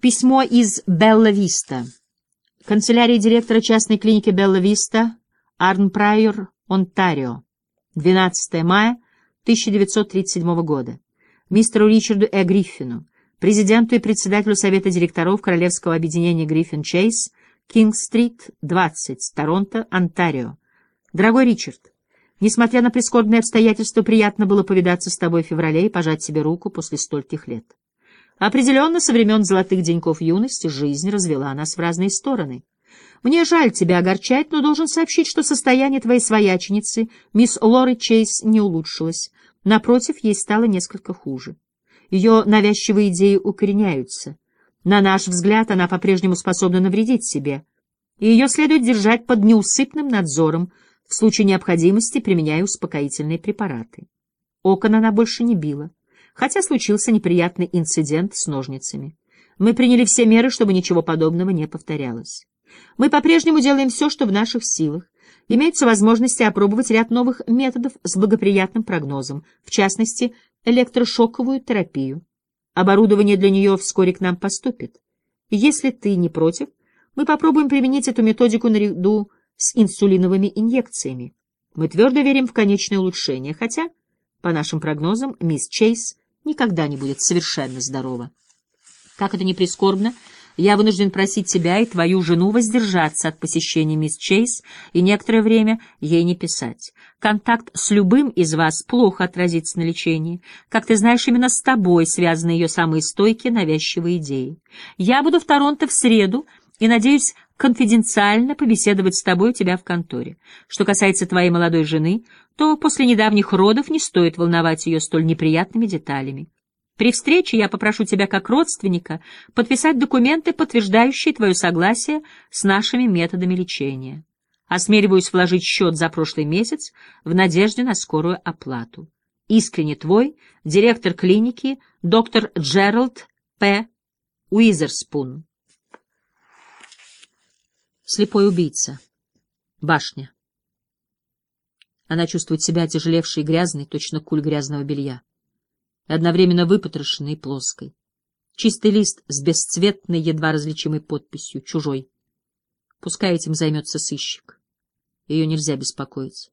Письмо из Белла-Виста. Канцелярия директора частной клиники Белла-Виста, Арнпрайор, Онтарио. 12 мая 1937 года. Мистеру Ричарду Э. Гриффину, президенту и председателю Совета директоров Королевского объединения Гриффин Чейз, Кинг-стрит, 20, Торонто, Онтарио. Дорогой Ричард, несмотря на прискорбные обстоятельства, приятно было повидаться с тобой в феврале и пожать тебе руку после стольких лет. Определенно, со времен золотых деньков юности жизнь развела нас в разные стороны. Мне жаль тебя огорчать, но должен сообщить, что состояние твоей свояченицы, мисс Лоры Чейз, не улучшилось. Напротив, ей стало несколько хуже. Ее навязчивые идеи укореняются. На наш взгляд, она по-прежнему способна навредить себе. И ее следует держать под неусыпным надзором, в случае необходимости применяя успокоительные препараты. Окон она больше не била хотя случился неприятный инцидент с ножницами. Мы приняли все меры, чтобы ничего подобного не повторялось. Мы по-прежнему делаем все, что в наших силах. Имеются возможности опробовать ряд новых методов с благоприятным прогнозом, в частности, электрошоковую терапию. Оборудование для нее вскоре к нам поступит. Если ты не против, мы попробуем применить эту методику наряду с инсулиновыми инъекциями. Мы твердо верим в конечное улучшение, хотя, по нашим прогнозам, мисс Чейз никогда не будет совершенно здорова. Как это ни прискорбно, я вынужден просить тебя и твою жену воздержаться от посещения мисс Чейз и некоторое время ей не писать. Контакт с любым из вас плохо отразится на лечении. Как ты знаешь, именно с тобой связаны ее самые стойкие навязчивые идеи. Я буду в Торонто в среду и, надеюсь, конфиденциально побеседовать с тобой у тебя в конторе. Что касается твоей молодой жены, то после недавних родов не стоит волновать ее столь неприятными деталями. При встрече я попрошу тебя как родственника подписать документы, подтверждающие твое согласие с нашими методами лечения. Осмеливаюсь вложить счет за прошлый месяц в надежде на скорую оплату. Искренне твой, директор клиники, доктор Джеральд П. Уизерспун. Слепой убийца. Башня. Она чувствует себя тяжелевшей и грязной, точно куль грязного белья, и одновременно выпотрошенной и плоской. Чистый лист с бесцветной, едва различимой подписью, чужой. Пускай этим займется сыщик. Ее нельзя беспокоить.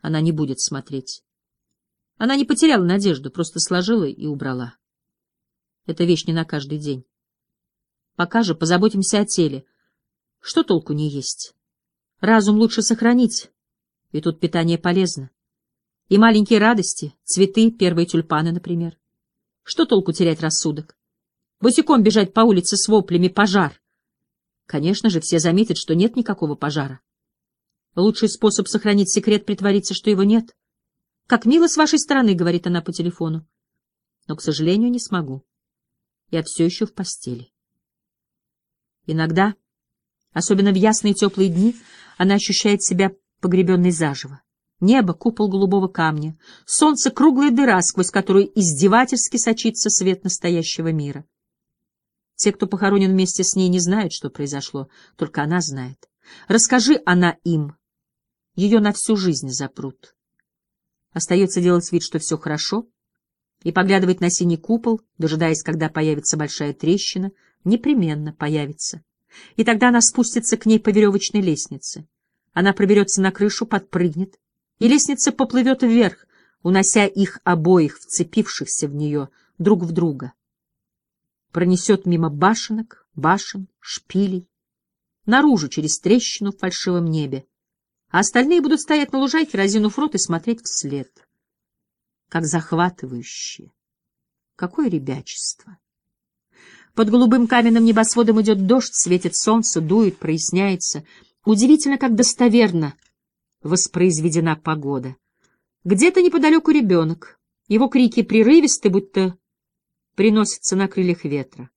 Она не будет смотреть. Она не потеряла надежду, просто сложила и убрала. Это вещь не на каждый день. Пока же позаботимся о теле — что толку не есть? Разум лучше сохранить, и тут питание полезно. И маленькие радости, цветы, первые тюльпаны, например. Что толку терять рассудок? Босиком бежать по улице с воплями «пожар». Конечно же, все заметят, что нет никакого пожара. Лучший способ сохранить секрет — притвориться, что его нет. «Как мило с вашей стороны», — говорит она по телефону. Но, к сожалению, не смогу. Я все еще в постели. Иногда Особенно в ясные теплые дни она ощущает себя погребенной заживо. Небо — купол голубого камня, солнце — круглая дыра, сквозь которую издевательски сочится свет настоящего мира. Те, кто похоронен вместе с ней, не знают, что произошло, только она знает. Расскажи она им, ее на всю жизнь запрут. Остается делать вид, что все хорошо, и поглядывать на синий купол, дожидаясь, когда появится большая трещина, непременно появится. И тогда она спустится к ней по веревочной лестнице. Она проберется на крышу, подпрыгнет, и лестница поплывет вверх, унося их обоих, вцепившихся в нее, друг в друга. Пронесет мимо башенок, башен, шпилей, наружу через трещину в фальшивом небе, а остальные будут стоять на лужайке, разинув рот и смотреть вслед. Как захватывающее! Какое ребячество! Под голубым каменным небосводом идет дождь, светит солнце, дует, проясняется. Удивительно, как достоверно воспроизведена погода. Где-то неподалеку ребенок. Его крики прерывисты, будто приносятся на крыльях ветра.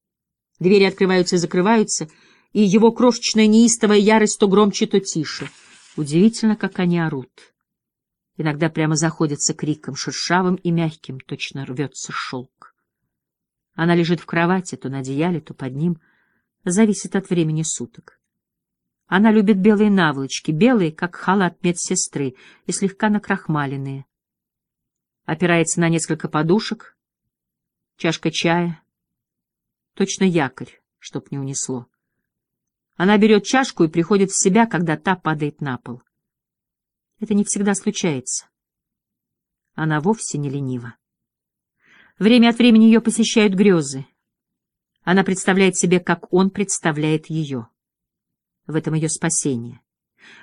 Двери открываются и закрываются, и его крошечная неистовая ярость то громче, то тише. Удивительно, как они орут. Иногда прямо заходятся криком, шершавым и мягким, точно рвется шелк. Она лежит в кровати, то на одеяле, то под ним. Зависит от времени суток. Она любит белые наволочки, белые, как халат медсестры, и слегка накрахмаленные. Опирается на несколько подушек, чашка чая. Точно якорь, чтоб не унесло. Она берет чашку и приходит в себя, когда та падает на пол. Это не всегда случается. Она вовсе не ленива. Время от времени ее посещают грезы. Она представляет себе, как он представляет ее. В этом ее спасение.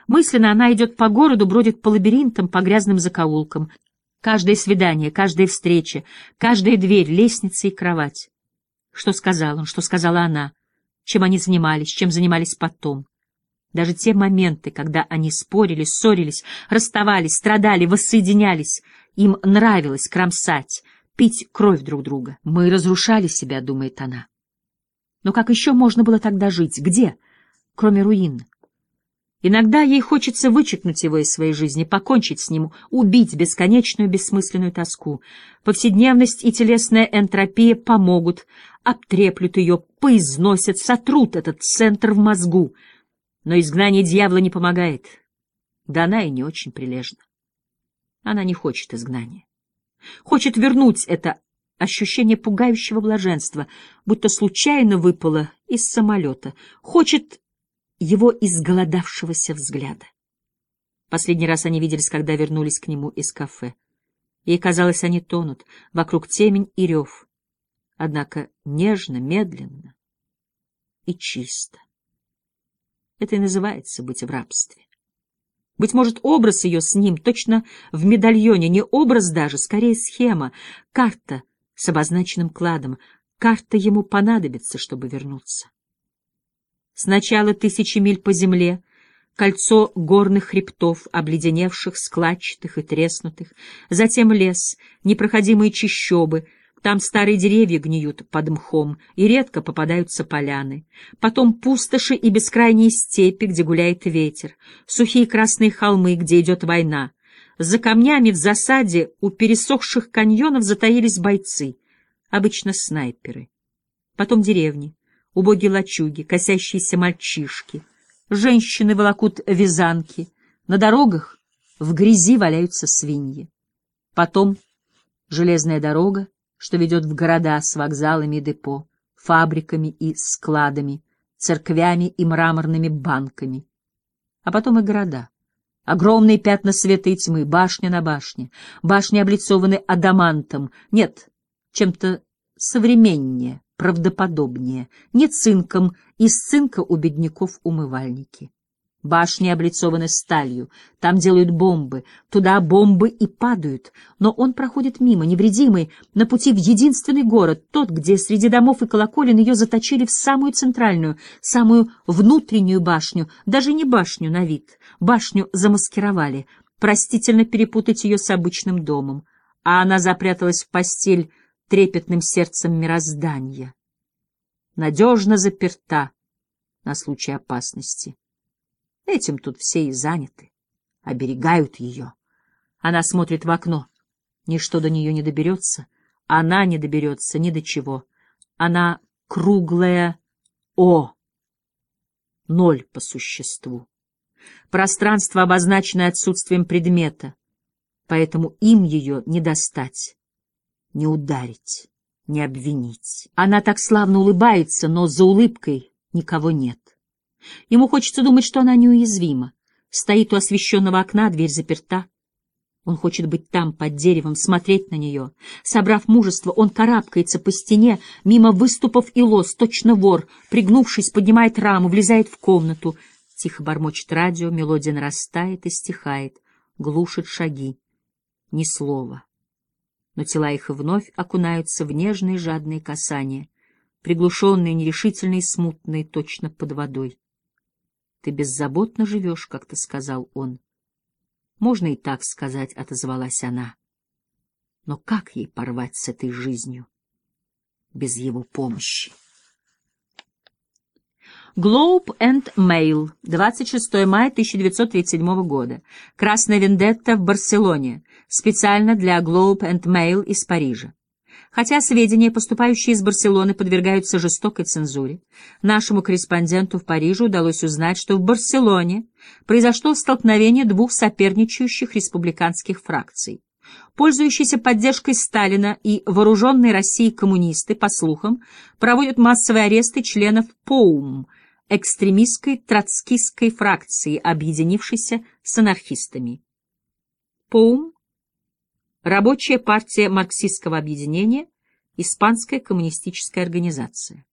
Мысленно она идет по городу, бродит по лабиринтам, по грязным закоулкам. Каждое свидание, каждая встреча, каждая дверь, лестница и кровать. Что сказал он, что сказала она, чем они занимались, чем занимались потом. Даже те моменты, когда они спорили, ссорились, расставались, страдали, воссоединялись, им нравилось кромсать, пить кровь друг друга. Мы разрушали себя, думает она. Но как еще можно было тогда жить? Где? Кроме руин. Иногда ей хочется вычеркнуть его из своей жизни, покончить с ним, убить бесконечную бессмысленную тоску. Повседневность и телесная энтропия помогут, обтреплют ее, поизносят, сотрут этот центр в мозгу. Но изгнание дьявола не помогает. Да она и не очень прилежна. Она не хочет изгнания. Хочет вернуть это ощущение пугающего блаженства, будто случайно выпало из самолета. Хочет его изголодавшегося взгляда. Последний раз они виделись, когда вернулись к нему из кафе. Ей казалось, они тонут, вокруг темень и рев. Однако нежно, медленно и чисто. Это и называется быть в рабстве. Быть может, образ ее с ним точно в медальоне, не образ даже, скорее схема, карта с обозначенным кладом. Карта ему понадобится, чтобы вернуться. Сначала тысячи миль по земле, кольцо горных хребтов, обледеневших, складчатых и треснутых, затем лес, непроходимые чащобы, там старые деревья гниют под мхом, и редко попадаются поляны. Потом пустоши и бескрайние степи, где гуляет ветер, сухие красные холмы, где идет война. За камнями в засаде у пересохших каньонов затаились бойцы, обычно снайперы. Потом деревни, убогие лачуги, косящиеся мальчишки. Женщины волокут вязанки. На дорогах в грязи валяются свиньи. Потом железная дорога, что ведет в города с вокзалами и депо, фабриками и складами, церквями и мраморными банками. А потом и города. Огромные пятна света и тьмы, башня на башне. Башни облицованы адамантом. Нет, чем-то современнее, правдоподобнее, не цинком, из цинка у бедняков умывальники. Башни облицованы сталью, там делают бомбы, туда бомбы и падают, но он проходит мимо, невредимый, на пути в единственный город, тот, где среди домов и колоколен ее заточили в самую центральную, самую внутреннюю башню, даже не башню на вид, башню замаскировали, простительно перепутать ее с обычным домом, а она запряталась в постель трепетным сердцем мироздания. Надежно заперта на случай опасности. Этим тут все и заняты, оберегают ее. Она смотрит в окно. Ничто до нее не доберется. Она не доберется ни до чего. Она круглая О. Ноль по существу. Пространство обозначено отсутствием предмета, поэтому им ее не достать не ударить, не обвинить. Она так славно улыбается, но за улыбкой никого нет. Ему хочется думать, что она неуязвима. Стоит у освещенного окна, дверь заперта. Он хочет быть там, под деревом, смотреть на нее. Собрав мужество, он карабкается по стене, мимо выступов и лос, точно вор, пригнувшись, поднимает раму, влезает в комнату. Тихо бормочет радио, мелодия нарастает и стихает, глушит шаги. Ни слова но тела их вновь окунаются в нежные жадные касания, приглушенные, нерешительные, смутные, точно под водой. — Ты беззаботно живешь, как ты сказал он. — Можно и так сказать, — отозвалась она. Но как ей порвать с этой жизнью без его помощи? Globe and Mail, 26 мая 1937 года. Красная вендетта в Барселоне специально для Globe and Mail из Парижа. Хотя сведения, поступающие из Барселоны, подвергаются жестокой цензуре, нашему корреспонденту в Париже удалось узнать, что в Барселоне произошло столкновение двух соперничающих республиканских фракций. Пользующиеся поддержкой Сталина и вооруженные Россией коммунисты, по слухам, проводят массовые аресты членов ПОУМ, экстремистской троцкистской фракции, объединившейся с анархистами. ПОУМ – Рабочая партия марксистского объединения, испанская коммунистическая организация.